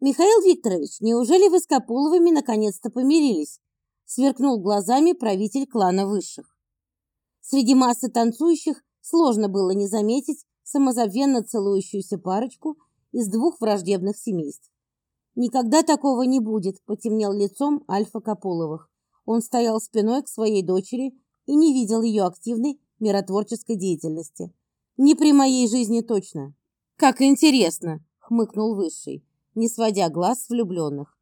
«Михаил Викторович, неужели вы с Капуловыми наконец-то помирились?» сверкнул глазами правитель клана высших. Среди массы танцующих сложно было не заметить самозабвенно целующуюся парочку из двух враждебных семейств. «Никогда такого не будет», — потемнел лицом Альфа Капуловых. Он стоял спиной к своей дочери и не видел ее активной миротворческой деятельности. «Не при моей жизни точно». «Как интересно», — хмыкнул Высший, не сводя глаз с влюбленных.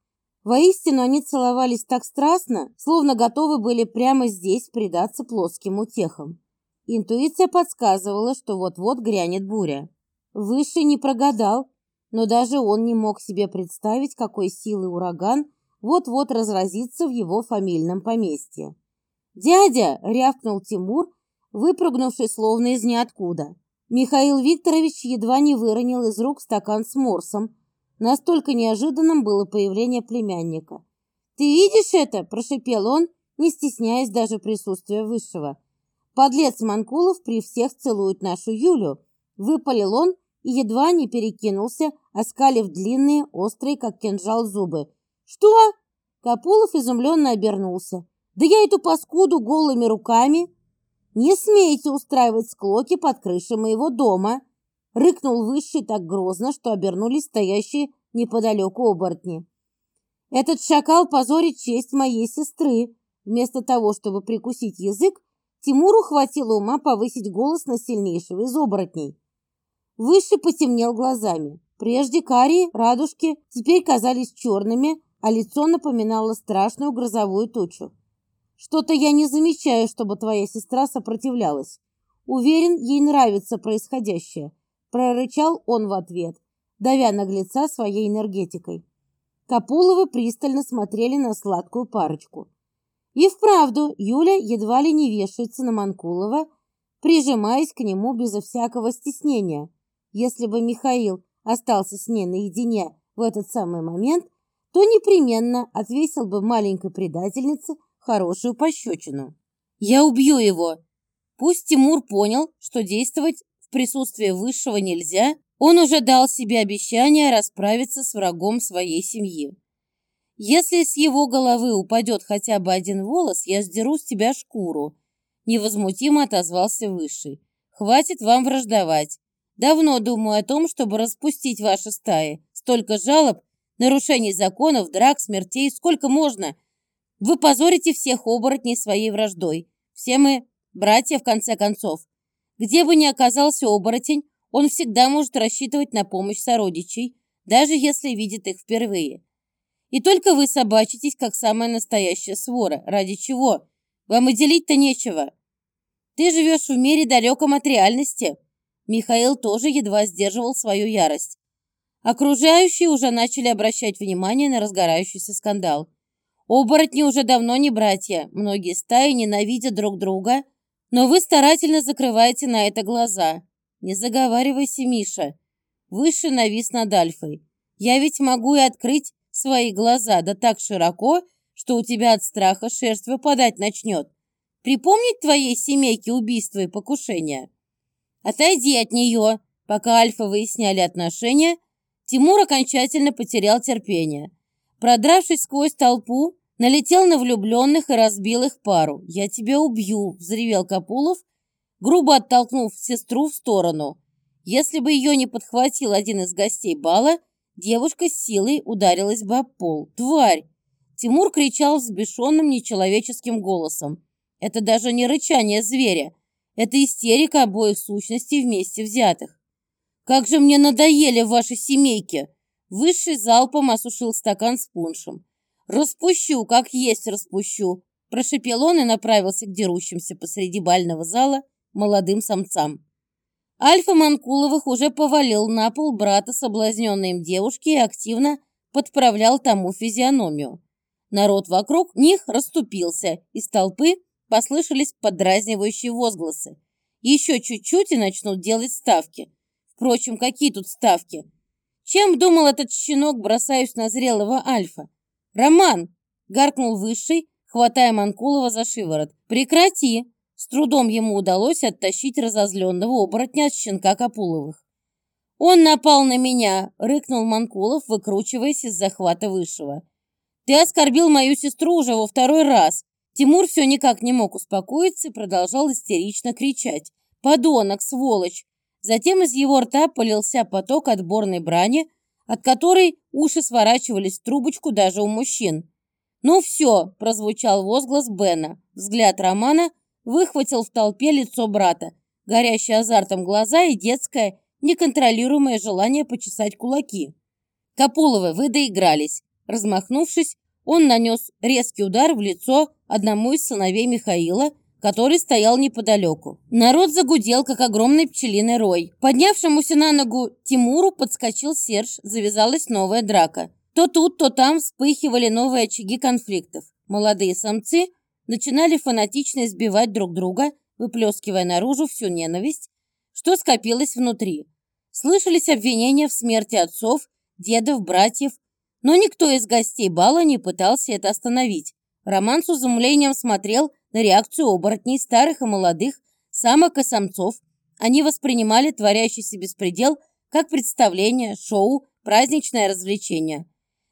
Воистину они целовались так страстно, словно готовы были прямо здесь предаться плоским утехам. Интуиция подсказывала, что вот-вот грянет буря. Высший не прогадал, но даже он не мог себе представить, какой силы ураган вот-вот разразится в его фамильном поместье. «Дядя!» — рявкнул Тимур, выпрыгнувший словно из ниоткуда. Михаил Викторович едва не выронил из рук стакан с морсом. Настолько неожиданным было появление племянника. «Ты видишь это?» – прошипел он, не стесняясь даже присутствия высшего. «Подлец Манкулов при всех целует нашу Юлю!» Выпалил он и едва не перекинулся, оскалив длинные, острые, как кинжал, зубы. «Что?» Капулов изумленно обернулся. «Да я эту паскуду голыми руками!» «Не смейте устраивать склоки под крышей моего дома!» Рыкнул высший так грозно, что обернулись стоящие неподалеку оборотни. «Этот шакал позорит честь моей сестры!» Вместо того, чтобы прикусить язык, Тимуру хватило ума повысить голос на сильнейшего из оборотней. Выше потемнел глазами. Прежде карие, радужки, теперь казались черными, а лицо напоминало страшную грозовую тучу. Что-то я не замечаю, чтобы твоя сестра сопротивлялась. Уверен, ей нравится происходящее, прорычал он в ответ, давя наглеца своей энергетикой. Капуловы пристально смотрели на сладкую парочку. И вправду, Юля едва ли не вешается на Манкулова, прижимаясь к нему безо всякого стеснения. Если бы Михаил остался с ней наедине в этот самый момент, то непременно отвесил бы маленькой предательнице хорошую пощечину. Я убью его. Пусть Тимур понял, что действовать в присутствии высшего нельзя, он уже дал себе обещание расправиться с врагом своей семьи. Если с его головы упадет хотя бы один волос, я сдеру с тебя шкуру. Невозмутимо отозвался Высший. Хватит вам враждовать. Давно думаю о том, чтобы распустить ваши стаи. Столько жалоб, нарушений законов, драк, смертей, сколько можно – вы позорите всех оборотней своей враждой. Все мы братья, в конце концов. Где бы ни оказался оборотень, он всегда может рассчитывать на помощь сородичей, даже если видит их впервые. И только вы собачитесь, как самая настоящая свора. Ради чего? Вам и делить-то нечего. Ты живешь в мире далеком от реальности. Михаил тоже едва сдерживал свою ярость. Окружающие уже начали обращать внимание на разгорающийся скандал. Оборотни уже давно не братья, многие стаи ненавидят друг друга, но вы старательно закрываете на это глаза. Не заговаривайся, Миша. Выше навис над Альфой. Я ведь могу и открыть свои глаза, да так широко, что у тебя от страха шерсть выпадать начнет. Припомнить твоей семейке убийства и покушения? Отойди от нее. Пока Альфа выясняли отношения, Тимур окончательно потерял терпение. Продравшись сквозь толпу, налетел на влюбленных и разбил их пару. «Я тебя убью!» – взревел Капулов, грубо оттолкнув сестру в сторону. Если бы ее не подхватил один из гостей бала, девушка с силой ударилась бы об пол. «Тварь!» Тимур кричал взбешенным нечеловеческим голосом. «Это даже не рычание зверя. Это истерика обоих сущностей вместе взятых. Как же мне надоели ваши семейки!» Высший залпом осушил стакан с пуншем. «Распущу, как есть распущу!» Прошипел он и направился к дерущимся посреди бального зала молодым самцам. Альфа Манкуловых уже повалил на пол брата соблазненной им девушки и активно подправлял тому физиономию. Народ вокруг них расступился, из толпы послышались подразнивающие возгласы. Еще чуть-чуть и начнут делать ставки. Впрочем, какие тут ставки? Чем думал этот щенок, бросаясь на зрелого Альфа? «Роман!» — гаркнул Высший, хватая Манкулова за шиворот. «Прекрати!» С трудом ему удалось оттащить разозленного оборотня от щенка Капуловых. «Он напал на меня!» — рыкнул Манкулов, выкручиваясь из захвата Высшего. «Ты оскорбил мою сестру уже во второй раз!» Тимур все никак не мог успокоиться и продолжал истерично кричать. «Подонок, сволочь!» Затем из его рта полился поток отборной брани, от которой уши сворачивались в трубочку даже у мужчин. «Ну все!» – прозвучал возглас Бена. Взгляд Романа выхватил в толпе лицо брата, горящие азартом глаза и детское, неконтролируемое желание почесать кулаки. Капуловы, вы доигрались. Размахнувшись, он нанес резкий удар в лицо одному из сыновей Михаила, который стоял неподалеку. Народ загудел, как огромный пчелиный рой. Поднявшемуся на ногу Тимуру подскочил Серж, завязалась новая драка. То тут, то там вспыхивали новые очаги конфликтов. Молодые самцы начинали фанатично избивать друг друга, выплескивая наружу всю ненависть, что скопилось внутри. Слышались обвинения в смерти отцов, дедов, братьев, но никто из гостей бала не пытался это остановить. Роман с изумлением смотрел на реакцию оборотней, старых и молодых, самок и самцов. Они воспринимали творящийся беспредел как представление, шоу, праздничное развлечение.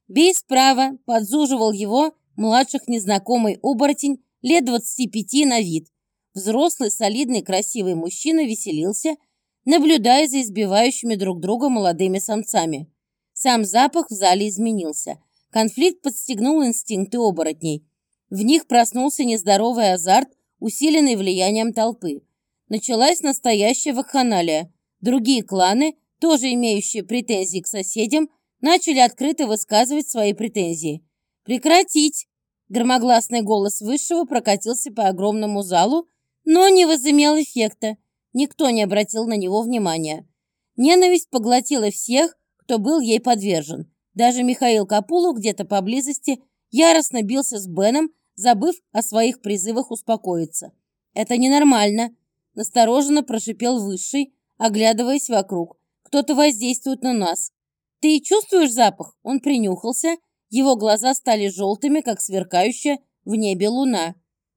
Бей справа подзуживал его младших незнакомый оборотень лет 25 на вид. Взрослый, солидный, красивый мужчина веселился, наблюдая за избивающими друг друга молодыми самцами. Сам запах в зале изменился. Конфликт подстегнул инстинкты оборотней. В них проснулся нездоровый азарт, усиленный влиянием толпы. Началась настоящая вакханалия. Другие кланы, тоже имеющие претензии к соседям, начали открыто высказывать свои претензии. «Прекратить!» Громогласный голос Высшего прокатился по огромному залу, но не возымел эффекта. Никто не обратил на него внимания. Ненависть поглотила всех, кто был ей подвержен. Даже Михаил Капулов где-то поблизости яростно бился с Беном, забыв о своих призывах успокоиться. «Это ненормально», – настороженно прошипел Высший, оглядываясь вокруг. «Кто-то воздействует на нас». «Ты чувствуешь запах?» Он принюхался. Его глаза стали желтыми, как сверкающая в небе луна.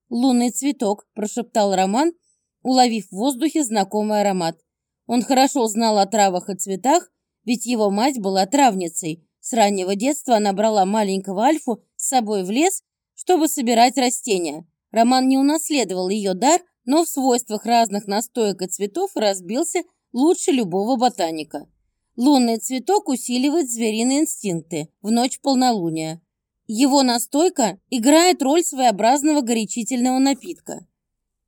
«Лунный цветок», – прошептал Роман, уловив в воздухе знакомый аромат. Он хорошо знал о травах и цветах, ведь его мать была травницей. С раннего детства она брала маленького Альфу с собой в лес, чтобы собирать растения. Роман не унаследовал ее дар, но в свойствах разных настоек и цветов разбился лучше любого ботаника. Лунный цветок усиливает звериные инстинкты в ночь полнолуния. Его настойка играет роль своеобразного горячительного напитка.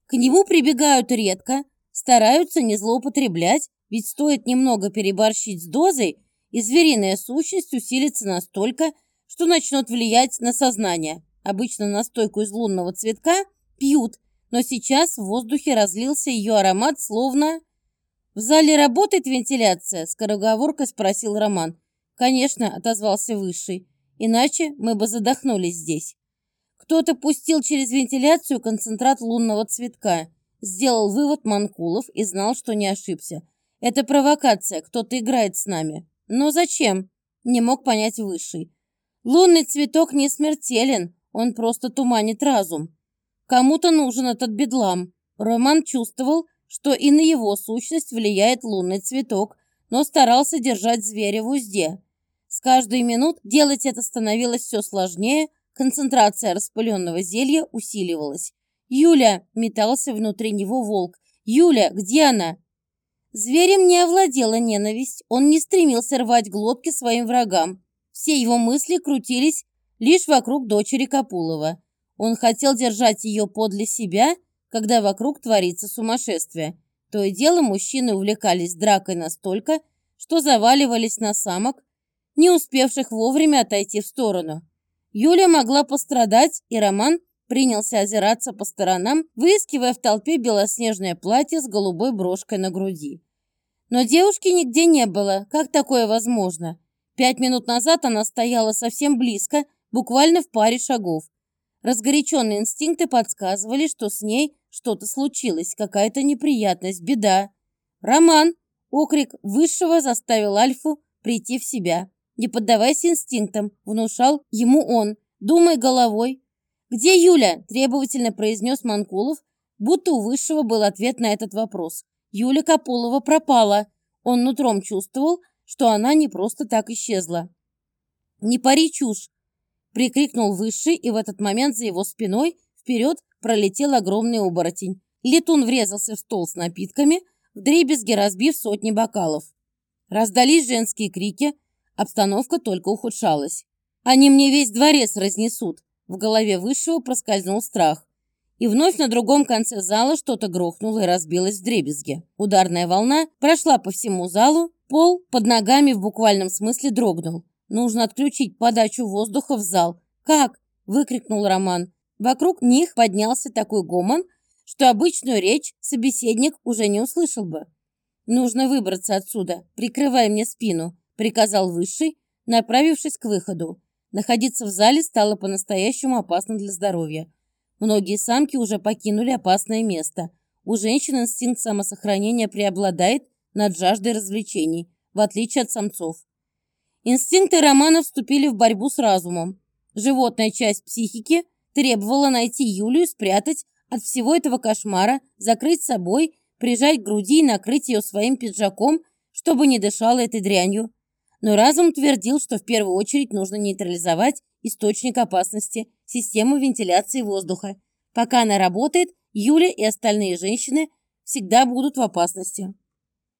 К нему прибегают редко, стараются не злоупотреблять, ведь стоит немного переборщить с дозой, и звериная сущность усилится настолько, что начнет влиять на сознание. Обычно настойку из лунного цветка пьют, но сейчас в воздухе разлился ее аромат, словно... «В зале работает вентиляция?» – скороговоркой спросил Роман. «Конечно», – отозвался Высший. Иначе мы бы задохнулись здесь. Кто-то пустил через вентиляцию концентрат лунного цветка. Сделал вывод Манкулов и знал, что не ошибся. Это провокация, кто-то играет с нами. Но зачем? Не мог понять Высший. Лунный цветок не смертелен, он просто туманит разум. Кому-то нужен этот бедлам. Роман чувствовал, что и на его сущность влияет лунный цветок, но старался держать зверя в узде. С каждой минут делать это становилось все сложнее, концентрация распыленного зелья усиливалась. «Юля!» – метался внутри него волк. «Юля, где она?» Зверем не овладела ненависть, он не стремился рвать глотки своим врагам. Все его мысли крутились лишь вокруг дочери Капулова. Он хотел держать ее подле себя, когда вокруг творится сумасшествие. То и дело мужчины увлекались дракой настолько, что заваливались на самок, не успевших вовремя отойти в сторону. Юля могла пострадать, и Роман принялся озираться по сторонам, выискивая в толпе белоснежное платье с голубой брошкой на груди. Но девушки нигде не было. Как такое возможно? Пять минут назад она стояла совсем близко, буквально в паре шагов. Разгоряченные инстинкты подсказывали, что с ней что-то случилось, какая-то неприятность, беда. «Роман!» — окрик высшего заставил Альфу прийти в себя. Не поддавайся инстинктам, внушал ему он. Думай головой. Где Юля? требовательно произнес Манкулов, будто у высшего был ответ на этот вопрос. Юля Капулова пропала. Он нутром чувствовал, что она не просто так исчезла. «Не пари чушь!» — прикрикнул Высший, и в этот момент за его спиной вперед пролетел огромный оборотень. Летун врезался в стол с напитками, вдребезги разбив сотни бокалов. Раздались женские крики, обстановка только ухудшалась. «Они мне весь дворец разнесут!» В голове Высшего проскользнул страх. И вновь на другом конце зала что-то грохнуло и разбилось в дребезги. Ударная волна прошла по всему залу, пол под ногами в буквальном смысле дрогнул. Нужно отключить подачу воздуха в зал. «Как?» – выкрикнул Роман. Вокруг них поднялся такой гомон, что обычную речь собеседник уже не услышал бы. «Нужно выбраться отсюда. Прикрывай мне спину», – приказал Высший, направившись к выходу. Находиться в зале стало по-настоящему опасно для здоровья. Многие самки уже покинули опасное место. У женщин инстинкт самосохранения преобладает над жаждой развлечений, в отличие от самцов. Инстинкты Романа вступили в борьбу с разумом. Животная часть психики требовала найти Юлию, спрятать от всего этого кошмара, закрыть собой, прижать к груди и накрыть ее своим пиджаком, чтобы не дышала этой дрянью. Но разум твердил, что в первую очередь нужно нейтрализовать источник опасности, систему вентиляции воздуха. Пока она работает, Юля и остальные женщины всегда будут в опасности.